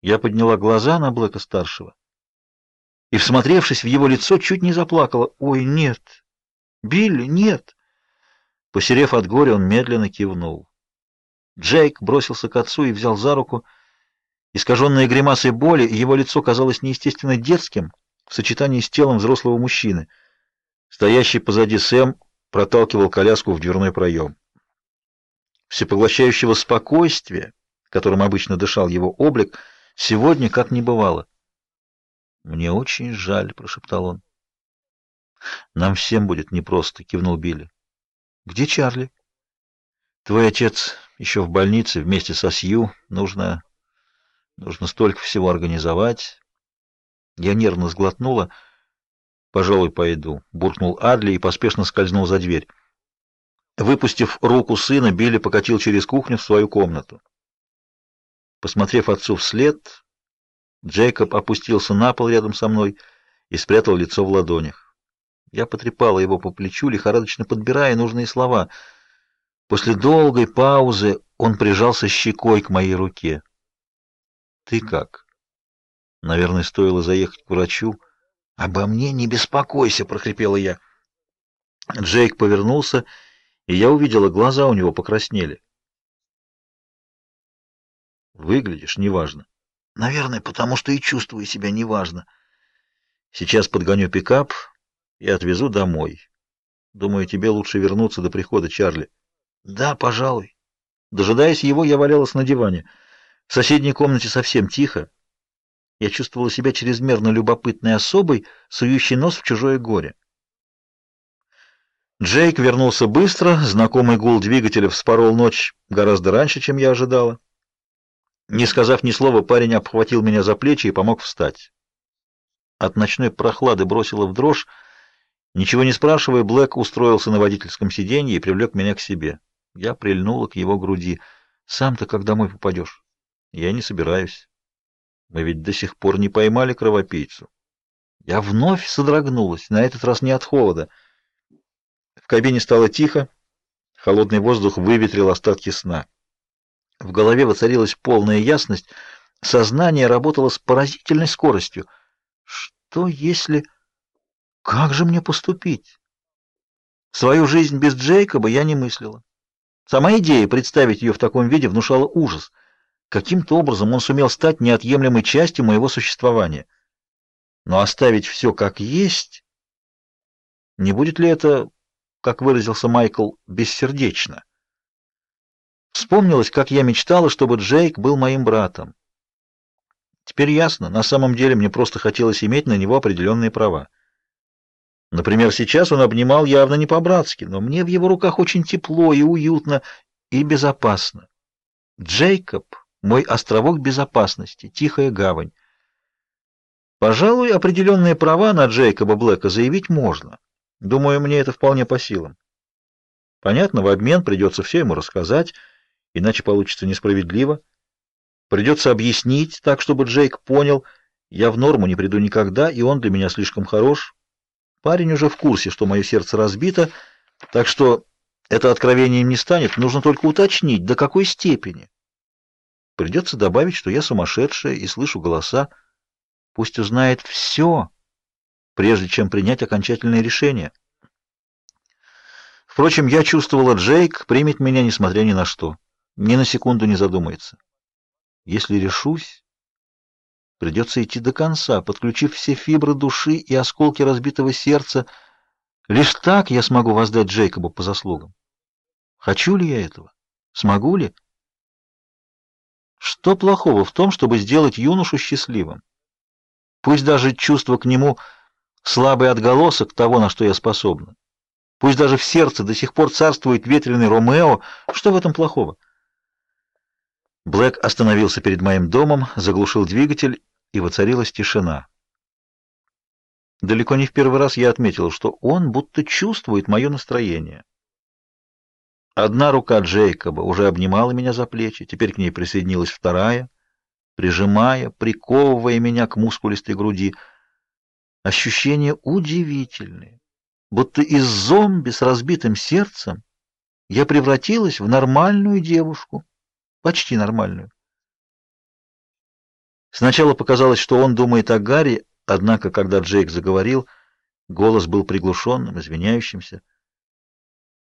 Я подняла глаза на Блэка-старшего и, всмотревшись в его лицо, чуть не заплакала. «Ой, нет! Билли, нет!» Посерев от горя, он медленно кивнул. Джейк бросился к отцу и взял за руку. Искаженное гримасой боли, его лицо казалось неестественно детским в сочетании с телом взрослого мужчины. Стоящий позади Сэм проталкивал коляску в дверной проем. Всепоглощающего спокойствия, которым обычно дышал его облик, сегодня как не бывало. «Мне очень жаль», — прошептал он. «Нам всем будет непросто», — кивнул Билли. «Где Чарли?» «Твой отец еще в больнице вместе со Сью. Нужно... нужно столько всего организовать». Я нервно сглотнула. «Пожалуй, пойду», — буркнул Адли и поспешно скользнул за дверь. Выпустив руку сына, Билли покатил через кухню в свою комнату. Посмотрев отцу вслед, Джейкоб опустился на пол рядом со мной и спрятал лицо в ладонях. Я потрепала его по плечу, лихорадочно подбирая нужные слова. После долгой паузы он прижался щекой к моей руке. «Ты как?» «Наверное, стоило заехать к врачу». «Обо мне не беспокойся!» — прохрипела я. Джейк повернулся и я увидела, глаза у него покраснели. Выглядишь неважно. Наверное, потому что и чувствую себя неважно. Сейчас подгоню пикап и отвезу домой. Думаю, тебе лучше вернуться до прихода Чарли. Да, пожалуй. Дожидаясь его, я валялась на диване. В соседней комнате совсем тихо. Я чувствовала себя чрезмерно любопытной особой, сующей нос в чужое горе. Джейк вернулся быстро, знакомый гул двигателя вспорол ночь гораздо раньше, чем я ожидала. Не сказав ни слова, парень обхватил меня за плечи и помог встать. От ночной прохлады бросило в дрожь. Ничего не спрашивая, Блэк устроился на водительском сиденье и привлек меня к себе. Я прильнула к его груди. «Сам-то как домой попадешь?» «Я не собираюсь. Мы ведь до сих пор не поймали кровопийцу». Я вновь содрогнулась, на этот раз не от холода — в кабине стало тихо, холодный воздух выветрил остатки сна. В голове воцарилась полная ясность, сознание работало с поразительной скоростью. Что если... Как же мне поступить? Свою жизнь без Джейкоба я не мыслила. Сама идея представить ее в таком виде внушала ужас. Каким-то образом он сумел стать неотъемлемой частью моего существования. Но оставить все как есть... Не будет ли это как выразился Майкл, бессердечно. Вспомнилось, как я мечтала, чтобы Джейк был моим братом. Теперь ясно, на самом деле мне просто хотелось иметь на него определенные права. Например, сейчас он обнимал явно не по-братски, но мне в его руках очень тепло и уютно и безопасно. Джейкоб — мой островок безопасности, тихая гавань. Пожалуй, определенные права на Джейкоба Блэка заявить можно. Думаю, мне это вполне по силам. Понятно, в обмен придется все ему рассказать, иначе получится несправедливо. Придется объяснить так, чтобы Джейк понял, я в норму не приду никогда, и он для меня слишком хорош. Парень уже в курсе, что мое сердце разбито, так что это откровение не станет, нужно только уточнить, до какой степени. Придется добавить, что я сумасшедшая и слышу голоса. Пусть узнает все прежде чем принять окончательное решение. Впрочем, я чувствовала, Джейк примет меня несмотря ни на что, ни на секунду не задумается. Если решусь, придется идти до конца, подключив все фибры души и осколки разбитого сердца. Лишь так я смогу воздать Джейкобу по заслугам. Хочу ли я этого? Смогу ли? Что плохого в том, чтобы сделать юношу счастливым? Пусть даже чувство к нему – слабый отголосок того, на что я способна. Пусть даже в сердце до сих пор царствует ветреный Ромео, что в этом плохого? Блэк остановился перед моим домом, заглушил двигатель, и воцарилась тишина. Далеко не в первый раз я отметил, что он будто чувствует мое настроение. Одна рука Джейкоба уже обнимала меня за плечи, теперь к ней присоединилась вторая, прижимая, приковывая меня к мускулистой груди — Ощущения удивительные. Будто из зомби с разбитым сердцем я превратилась в нормальную девушку. Почти нормальную. Сначала показалось, что он думает о Гарри, однако, когда Джейк заговорил, голос был приглушенным, извиняющимся.